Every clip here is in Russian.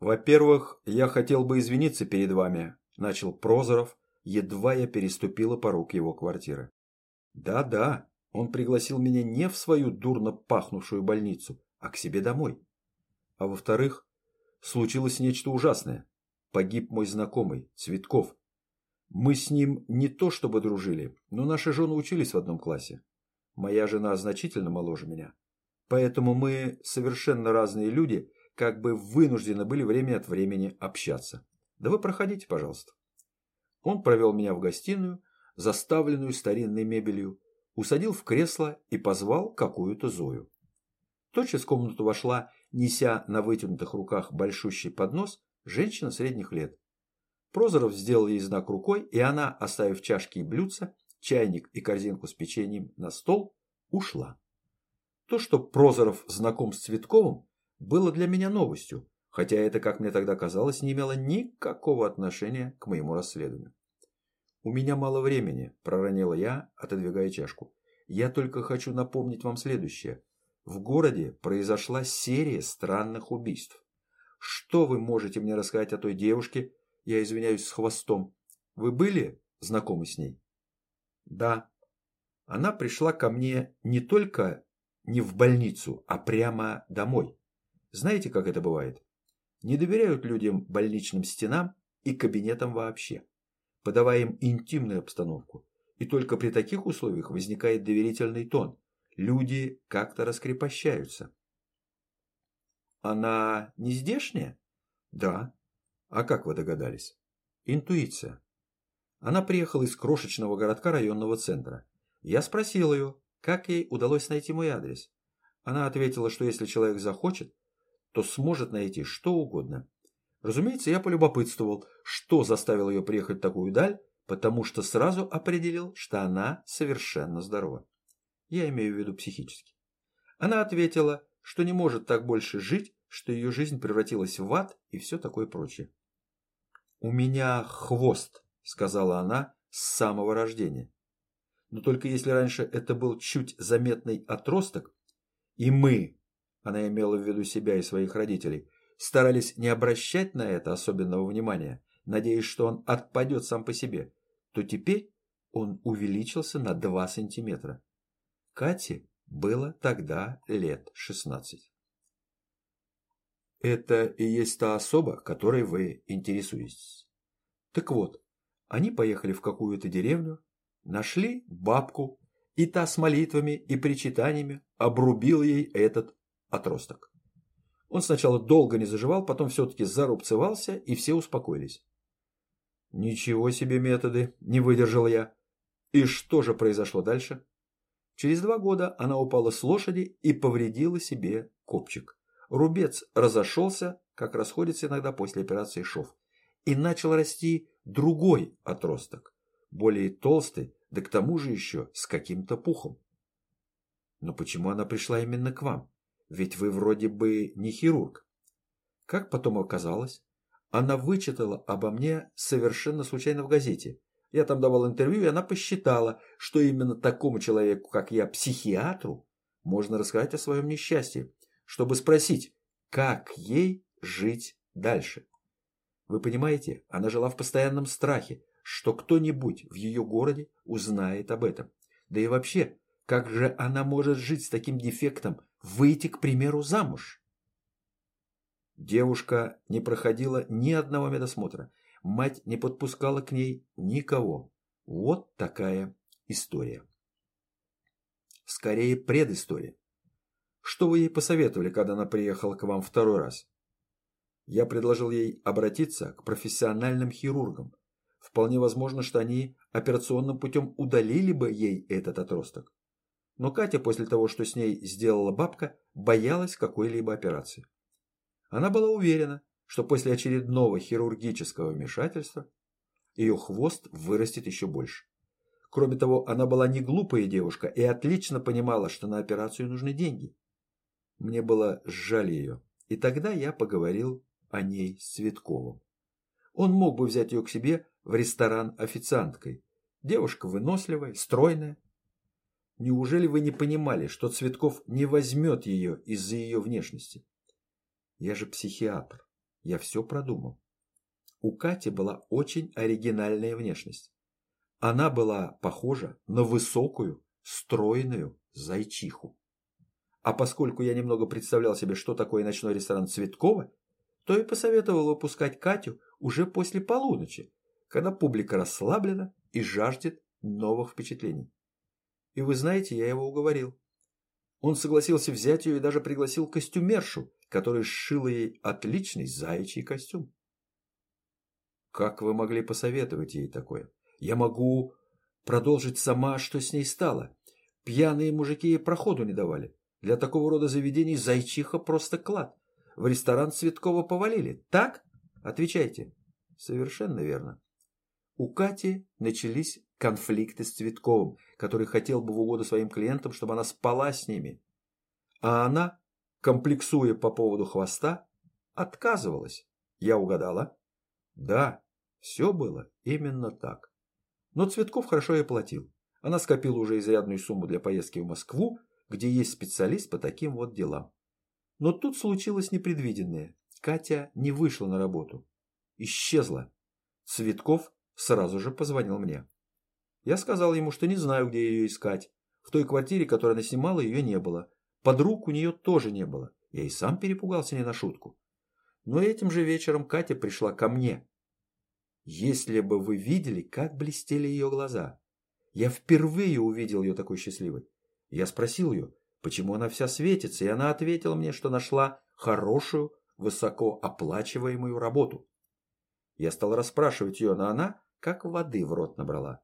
Во-первых, я хотел бы извиниться перед вами, начал Прозоров, едва я переступила порог его квартиры. Да-да, он пригласил меня не в свою дурно пахнувшую больницу, а к себе домой. А во-вторых, случилось нечто ужасное. Погиб мой знакомый, Цветков. Мы с ним не то чтобы дружили, но наши жены учились в одном классе. Моя жена значительно моложе меня. Поэтому мы, совершенно разные люди, как бы вынуждены были время от времени общаться. Да вы проходите, пожалуйста. Он провел меня в гостиную, заставленную старинной мебелью, усадил в кресло и позвал какую-то Зою. Тотчас в комнату вошла, неся на вытянутых руках большущий поднос, женщина средних лет. Прозоров сделал ей знак рукой, и она, оставив чашки и блюдца, чайник и корзинку с печеньем на стол, ушла. То, что Прозоров знаком с Цветковым, было для меня новостью, хотя это, как мне тогда казалось, не имело никакого отношения к моему расследованию. «У меня мало времени», – проронила я, отодвигая чашку. «Я только хочу напомнить вам следующее. В городе произошла серия странных убийств. Что вы можете мне рассказать о той девушке, я извиняюсь, с хвостом? Вы были знакомы с ней?» «Да». Она пришла ко мне не только не в больницу, а прямо домой. Знаете, как это бывает? Не доверяют людям больничным стенам и кабинетам вообще подавая им интимную обстановку. И только при таких условиях возникает доверительный тон. Люди как-то раскрепощаются. Она не здешняя? Да. А как вы догадались? Интуиция. Она приехала из крошечного городка районного центра. Я спросил ее, как ей удалось найти мой адрес. Она ответила, что если человек захочет, то сможет найти что угодно. Разумеется, я полюбопытствовал, что заставило ее приехать в такую даль, потому что сразу определил, что она совершенно здорова. Я имею в виду психически. Она ответила, что не может так больше жить, что ее жизнь превратилась в ад и все такое прочее. «У меня хвост», — сказала она с самого рождения. Но только если раньше это был чуть заметный отросток, и мы, она имела в виду себя и своих родителей, старались не обращать на это особенного внимания, надеясь, что он отпадет сам по себе, то теперь он увеличился на 2 сантиметра. Кате было тогда лет 16. Это и есть та особа, которой вы интересуетесь. Так вот, они поехали в какую-то деревню, нашли бабку, и та с молитвами и причитаниями обрубил ей этот отросток. Он сначала долго не заживал, потом все-таки зарубцевался, и все успокоились. «Ничего себе методы!» – не выдержал я. И что же произошло дальше? Через два года она упала с лошади и повредила себе копчик. Рубец разошелся, как расходится иногда после операции шов, и начал расти другой отросток, более толстый, да к тому же еще с каким-то пухом. Но почему она пришла именно к вам? Ведь вы вроде бы не хирург. Как потом оказалось, она вычитала обо мне совершенно случайно в газете. Я там давал интервью, и она посчитала, что именно такому человеку, как я, психиатру, можно рассказать о своем несчастье, чтобы спросить, как ей жить дальше. Вы понимаете, она жила в постоянном страхе, что кто-нибудь в ее городе узнает об этом. Да и вообще, как же она может жить с таким дефектом, выйти, к примеру, замуж? Девушка не проходила ни одного медосмотра. Мать не подпускала к ней никого. Вот такая история. Скорее, предыстория. Что вы ей посоветовали, когда она приехала к вам второй раз? Я предложил ей обратиться к профессиональным хирургам. Вполне возможно, что они операционным путем удалили бы ей этот отросток. Но Катя после того, что с ней сделала бабка, боялась какой-либо операции. Она была уверена, что после очередного хирургического вмешательства ее хвост вырастет еще больше. Кроме того, она была не глупая девушка и отлично понимала, что на операцию нужны деньги. Мне было жаль ее, и тогда я поговорил о ней с Цветковым. Он мог бы взять ее к себе в ресторан официанткой. Девушка выносливая, стройная, Неужели вы не понимали, что Цветков не возьмет ее из-за ее внешности? Я же психиатр. Я все продумал. У Кати была очень оригинальная внешность. Она была похожа на высокую, стройную зайчиху. А поскольку я немного представлял себе, что такое ночной ресторан Цветкова, то и посоветовал выпускать Катю уже после полуночи, когда публика расслаблена и жаждет новых впечатлений. И вы знаете, я его уговорил. Он согласился взять ее и даже пригласил костюмершу, которая сшила ей отличный заячий костюм. Как вы могли посоветовать ей такое? Я могу продолжить сама, что с ней стало. Пьяные мужики ей проходу не давали. Для такого рода заведений зайчиха просто клад. В ресторан Цветкова повалили. Так? Отвечайте. Совершенно верно. У Кати начались конфликты с Цветковым, который хотел бы в угоду своим клиентам, чтобы она спала с ними. А она, комплексуя по поводу хвоста, отказывалась. Я угадала? Да, все было именно так. Но Цветков хорошо ей платил. Она скопила уже изрядную сумму для поездки в Москву, где есть специалист по таким вот делам. Но тут случилось непредвиденное. Катя не вышла на работу. Исчезла. Цветков сразу же позвонил мне. Я сказал ему, что не знаю, где ее искать. В той квартире, которую она снимала, ее не было. Подруг у нее тоже не было. Я и сам перепугался не на шутку. Но этим же вечером Катя пришла ко мне если бы вы видели, как блестели ее глаза. Я впервые увидел ее такой счастливой. Я спросил ее, почему она вся светится, и она ответила мне, что нашла хорошую, высокооплачиваемую работу. Я стал расспрашивать ее, но она как воды в рот набрала.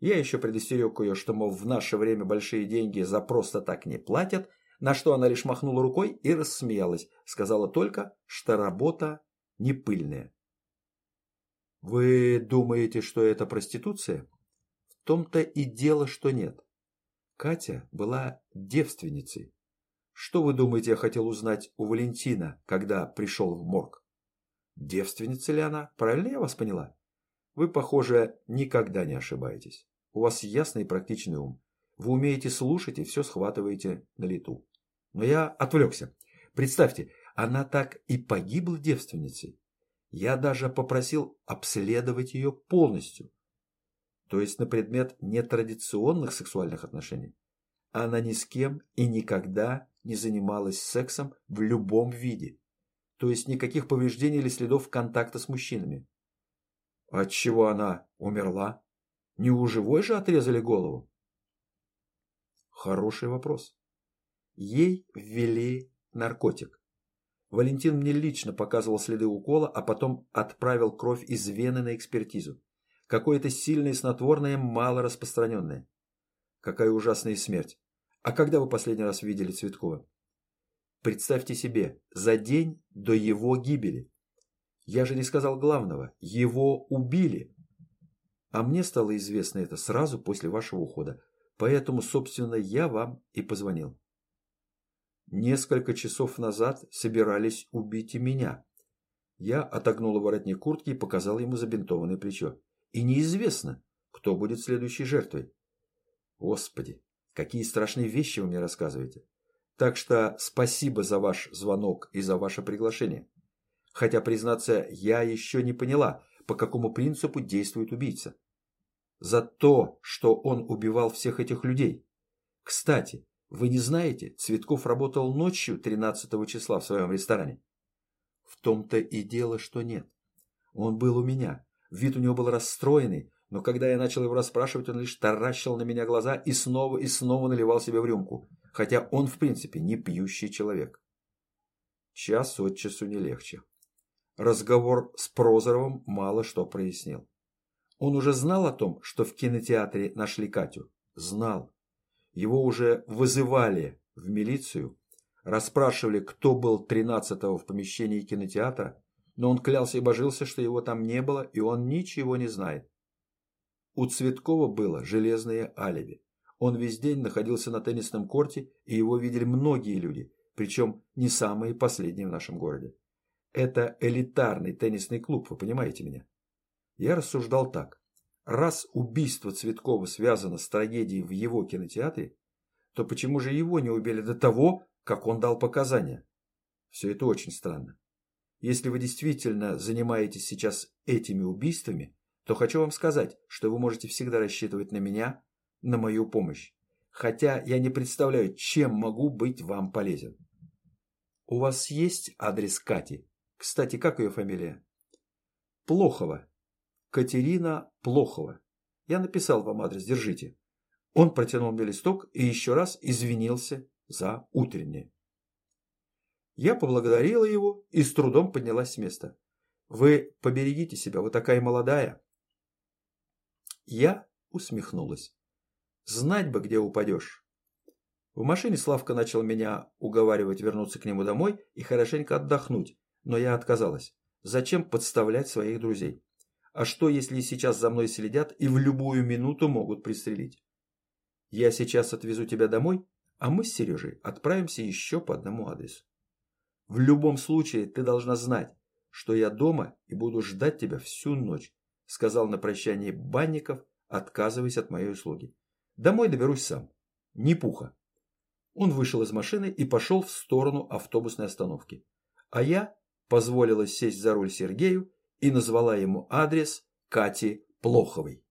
Я еще предостерег ее, что, мол, в наше время большие деньги за просто так не платят, на что она лишь махнула рукой и рассмеялась, сказала только, что работа не пыльная. Вы думаете, что это проституция? В том-то и дело, что нет. Катя была девственницей. Что вы думаете, я хотел узнать у Валентина, когда пришел в морг? Девственница ли она? Правильно я вас поняла? Вы, похоже, никогда не ошибаетесь. У вас ясный и практичный ум. Вы умеете слушать и все схватываете на лету. Но я отвлекся. Представьте, она так и погибла девственницей. Я даже попросил обследовать ее полностью. То есть на предмет нетрадиционных сексуальных отношений. Она ни с кем и никогда не занималась сексом в любом виде. То есть никаких повреждений или следов контакта с мужчинами. От чего она умерла? Не у живой же отрезали голову? Хороший вопрос. Ей ввели наркотик. Валентин мне лично показывал следы укола, а потом отправил кровь из вены на экспертизу. Какое-то сильное снотворное, мало распространенное. Какая ужасная смерть. А когда вы последний раз видели Цветкова? Представьте себе, за день до его гибели. Я же не сказал главного. Его убили. А мне стало известно это сразу после вашего ухода. Поэтому, собственно, я вам и позвонил. Несколько часов назад собирались убить и меня. Я отогнула воротник куртки и показал ему забинтованное плечо. И неизвестно, кто будет следующей жертвой. Господи, какие страшные вещи вы мне рассказываете. Так что спасибо за ваш звонок и за ваше приглашение. Хотя, признаться, я еще не поняла, по какому принципу действует убийца. За то, что он убивал всех этих людей. Кстати, вы не знаете, Цветков работал ночью 13 числа в своем ресторане? В том-то и дело, что нет. Он был у меня. Вид у него был расстроенный, но когда я начал его расспрашивать, он лишь таращил на меня глаза и снова и снова наливал себе в рюмку, хотя он, в принципе, не пьющий человек. Час от часу не легче. Разговор с Прозоровым мало что прояснил. Он уже знал о том, что в кинотеатре нашли Катю? Знал. Его уже вызывали в милицию, расспрашивали, кто был 13-го в помещении кинотеатра, но он клялся и божился, что его там не было, и он ничего не знает. У Цветкова было железное алиби. Он весь день находился на теннисном корте, и его видели многие люди, причем не самые последние в нашем городе. Это элитарный теннисный клуб, вы понимаете меня? Я рассуждал так. Раз убийство Цветкова связано с трагедией в его кинотеатре, то почему же его не убили до того, как он дал показания? Все это очень странно. Если вы действительно занимаетесь сейчас этими убийствами, то хочу вам сказать, что вы можете всегда рассчитывать на меня, на мою помощь. Хотя я не представляю, чем могу быть вам полезен. У вас есть адрес Кати? Кстати, как ее фамилия? Плохова. Катерина Плохова. Я написал вам адрес, держите. Он протянул мне листок и еще раз извинился за утреннее. Я поблагодарила его и с трудом поднялась с места. Вы поберегите себя, вы такая молодая. Я усмехнулась. Знать бы, где упадешь. В машине Славка начал меня уговаривать вернуться к нему домой и хорошенько отдохнуть, но я отказалась. Зачем подставлять своих друзей? А что, если сейчас за мной следят и в любую минуту могут пристрелить? Я сейчас отвезу тебя домой, а мы с Сережей отправимся еще по одному адресу. В любом случае ты должна знать, что я дома и буду ждать тебя всю ночь, сказал на прощание Банников, отказываясь от моей услуги. Домой доберусь сам. Не пуха. Он вышел из машины и пошел в сторону автобусной остановки. А я позволила сесть за руль Сергею и назвала ему адрес Кати Плоховой.